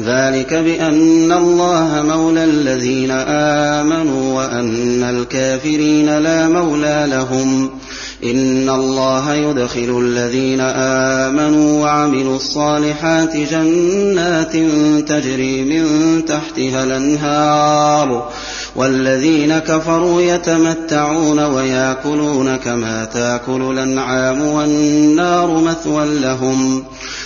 ذلك بأن الله مولى الذين آمنوا وأن الكافرين لا مولى لهم. إن الله يدخل الذين آمنوا وعملوا الصالحات جنات تجري من تحتها الأنهار. والذين كفروا يتمتعون ويأكلون كما تأكل الأنعام والنار مثوى لهم.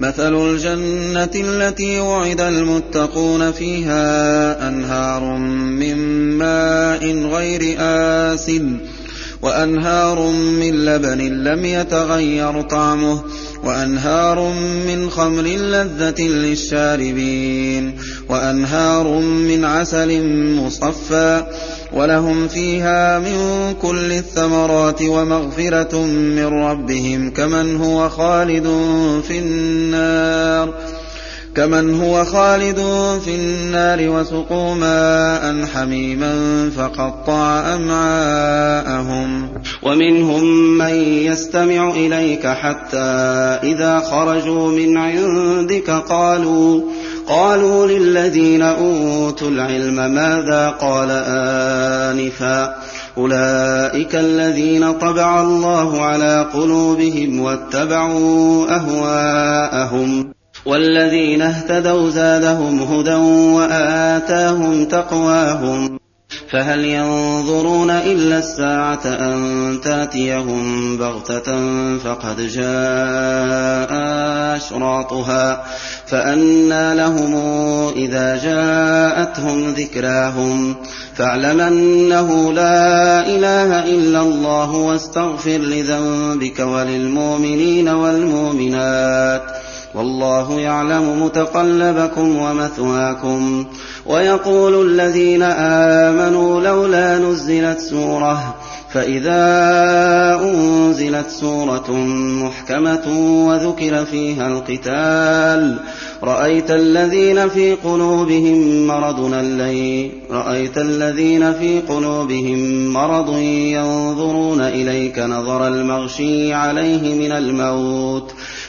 مثل الجنة التي وعد المتقون فيها أنهار من ماء غير آسن وأنهار من لبن لم يتغير طعمه وأنهار من خمر لذة للشاربين وأنهار من عسل مصفى ولهم فيها من كل الثمرات ومغفرة من ربهم كمن هو خالد في النار كمن هو خالد في النار وسقوا ماء حميما فقطع أمعاءهم ومنهم من يستمع إليك حتى إذا خرجوا من عندك قالوا قالوا للذين أوتوا العلم ماذا قال آنفا أولئك الذين طبع الله على قلوبهم واتبعوا أهواءهم والذين اهتدوا زادهم هدى وآتاهم تقواهم فهل ينظرون إلا الساعة أن تأتيهم بغتة فقد جاء أشراطها فأنى لهم إذا جاءتهم ذكراهم فاعلم أنه لا إله إلا الله واستغفر لذنبك وللمؤمنين والمؤمنات والله يعلم متقلبكم ومثواكم ويقول الذين آمنوا لولا نزلت سورة فإذا أنزلت سورة محكمة وذكر فيها القتال رأيت الذين في قلوبهم مرض الليل رأيت الذين في قلوبهم مرض ينظرون إليك نظر المغشي عليه من الموت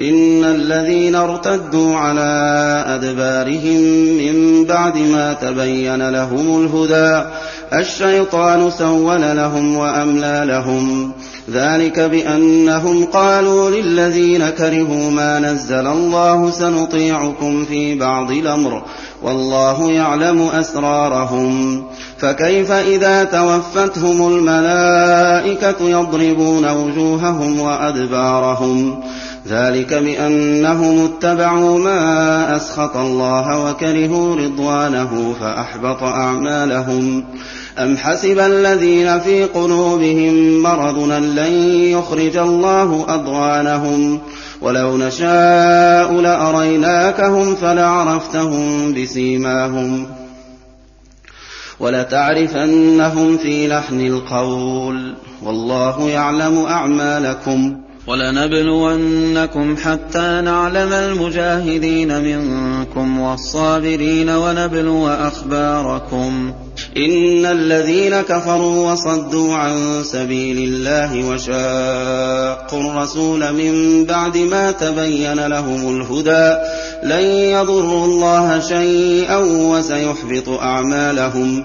إن الذين ارتدوا على أدبارهم من بعد ما تبين لهم الهدى الشيطان سول لهم وأملى لهم. ذلك بأنهم قالوا للذين كرهوا ما نزل الله سنطيعكم في بعض الأمر والله يعلم أسرارهم. فكيف إذا توفتهم الملائكة يضربون وجوههم وأدبارهم؟ ذلك بأنهم اتبعوا ما أسخط الله وكرهوا رضوانه فأحبط أعمالهم. أم حسب الذين في قلوبهم مرض لن يخرج الله أضغانهم؟ ولو نشاء لأريناكهم فلعرفتهم بسيماهم. ولتعرفنهم في لحن القول. والله يعلم أعمالكم. ولنبلونكم حتى نعلم المجاهدين منكم والصابرين ونبلو أخباركم. إن الذين كفروا وصدوا عن سبيل الله وشاقوا الرسول من بعد ما تبين لهم الهدى لن يضروا الله شيئا وسيحبط أعمالهم.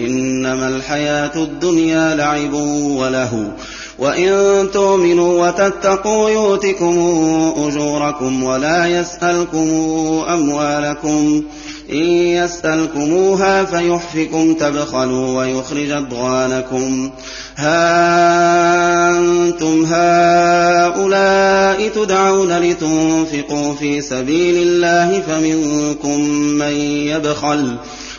إنما الحياة الدنيا لعب وله. وإن تؤمنوا وتتقوا يؤتكم أجوركم ولا يسألكم أموالكم. إن يسألكموها فيحفكم تبخلوا ويخرج أضغانكم. ها أنتم هؤلاء تدعون لتنفقوا في سبيل الله فمنكم من يبخل.